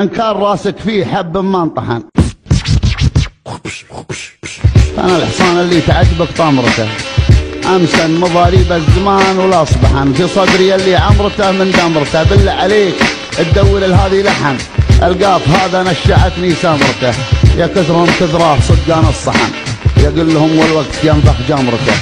إن كان راسك فيه حب ما انطحن. أنا الحصان اللي تعجبك طامرته. أمسا مضاريب الزمان ولا أصبحا في صدري اللي عمرته من دمرته. بالله عليك تدور لهذه لحن. القاف هذا نشعتني سمرته يا كثرهم كثراه صدقان الصحن. يقول لهم والوقت ينفخ جمرته